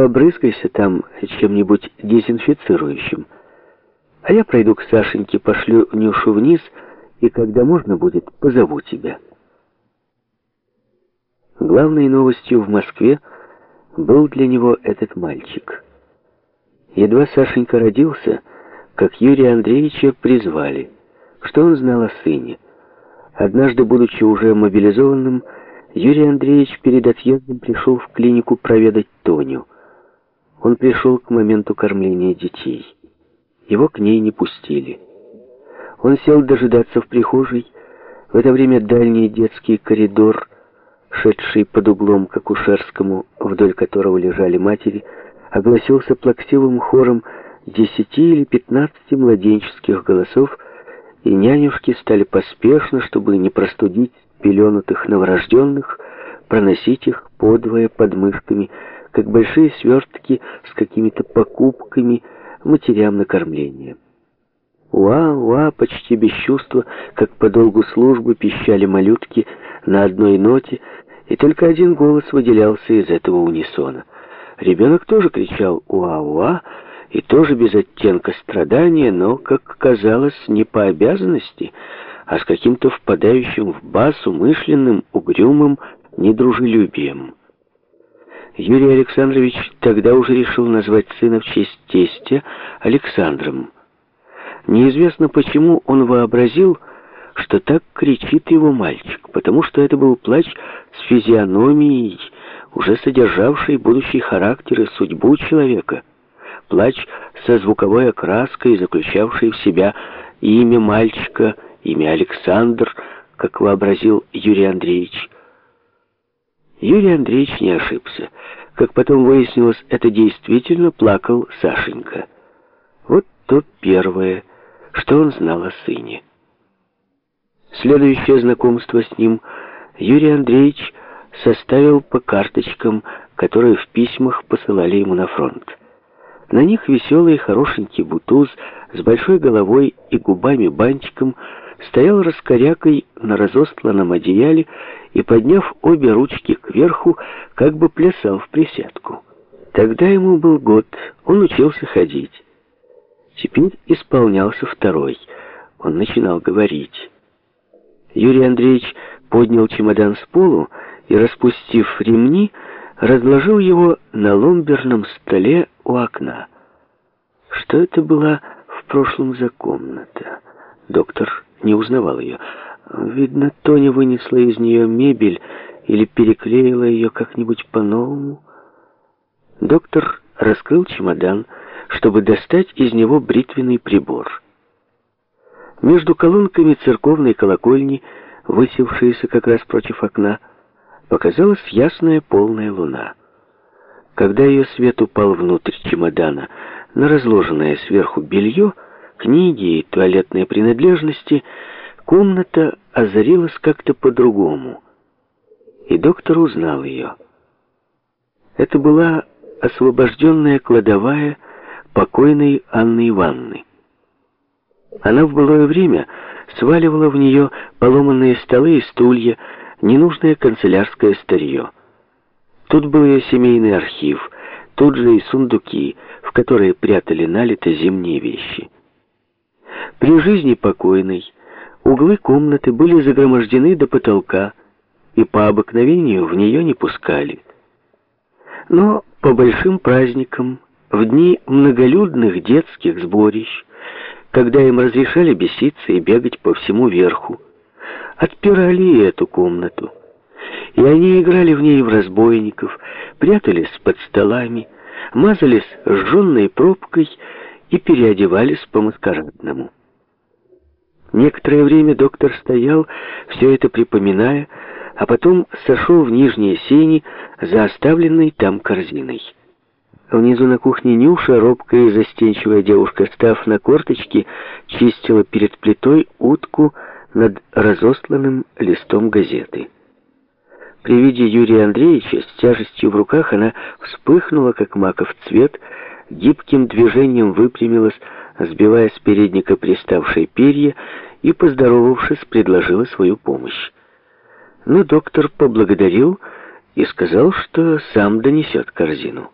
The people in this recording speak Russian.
побрызгайся там чем-нибудь дезинфицирующим. А я пройду к Сашеньке, пошлю Нюшу вниз, и когда можно будет, позову тебя». Главной новостью в Москве был для него этот мальчик. Едва Сашенька родился, как Юрия Андреевича призвали. Что он знал о сыне? Однажды, будучи уже мобилизованным, Юрий Андреевич перед отъездом пришел в клинику проведать Тоню. Он пришел к моменту кормления детей. Его к ней не пустили. Он сел дожидаться в прихожей. В это время дальний детский коридор шедший под углом к акушерскому, вдоль которого лежали матери, огласился плаксивым хором десяти или пятнадцати младенческих голосов, и нянюшки стали поспешно, чтобы не простудить пеленутых новорожденных, проносить их подвое под мышками, как большие свертки с какими-то покупками матерям на кормление. Уа, уа, почти без чувства, как по долгу службы пищали малютки на одной ноте, и только один голос выделялся из этого унисона. Ребенок тоже кричал «Уа-уа», и тоже без оттенка страдания, но, как казалось, не по обязанности, а с каким-то впадающим в бас умышленным, угрюмым недружелюбием. Юрий Александрович тогда уже решил назвать сына в честь тестя Александром. Неизвестно почему он вообразил, что так кричит его мальчик, потому что это был плач с физиономией, уже содержавший будущий характер и судьбу человека. Плач со звуковой окраской, заключавший в себя имя мальчика, имя Александр, как вообразил Юрий Андреевич. Юрий Андреевич не ошибся. Как потом выяснилось, это действительно плакал Сашенька. Вот то первое, что он знал о сыне. Следующее знакомство с ним Юрий Андреевич составил по карточкам, которые в письмах посылали ему на фронт. На них веселый хорошенький бутуз с большой головой и губами-бантиком стоял раскорякой на разостланном одеяле и, подняв обе ручки кверху, как бы плясал в присядку. Тогда ему был год, он учился ходить. Теперь исполнялся второй, он начинал говорить. Юрий Андреевич поднял чемодан с полу и, распустив ремни, разложил его на ломберном столе у окна. Что это была в прошлом за комната? Доктор не узнавал ее. Видно, Тоня вынесла из нее мебель или переклеила ее как-нибудь по-новому. Доктор раскрыл чемодан, чтобы достать из него бритвенный прибор. Между колонками церковной колокольни, высевшейся как раз против окна, показалась ясная полная луна. Когда ее свет упал внутрь чемодана, на разложенное сверху белье, книги и туалетные принадлежности, комната озарилась как-то по-другому. И доктор узнал ее. Это была освобожденная кладовая покойной Анны Ивановны. Она в былое время сваливала в нее поломанные столы и стулья, ненужное канцелярское старье. Тут был ее семейный архив, тут же и сундуки, в которые прятали налито зимние вещи. При жизни покойной углы комнаты были загромождены до потолка, и по обыкновению в нее не пускали. Но по большим праздникам, в дни многолюдных детских сборищ, когда им разрешали беситься и бегать по всему верху. Отпирали эту комнату. И они играли в ней в разбойников, прятались под столами, мазались сжженной пробкой и переодевались по-маскарадному. Некоторое время доктор стоял, все это припоминая, а потом сошел в нижние сени за оставленной там корзиной. Внизу на кухне Нюша, робкая и застенчивая девушка, став на корточки, чистила перед плитой утку над разосланным листом газеты. При виде Юрия Андреевича с тяжестью в руках она вспыхнула, как маков цвет, гибким движением выпрямилась, сбивая с передника приставшие перья, и, поздоровавшись, предложила свою помощь. Но доктор поблагодарил и сказал, что сам донесет корзину.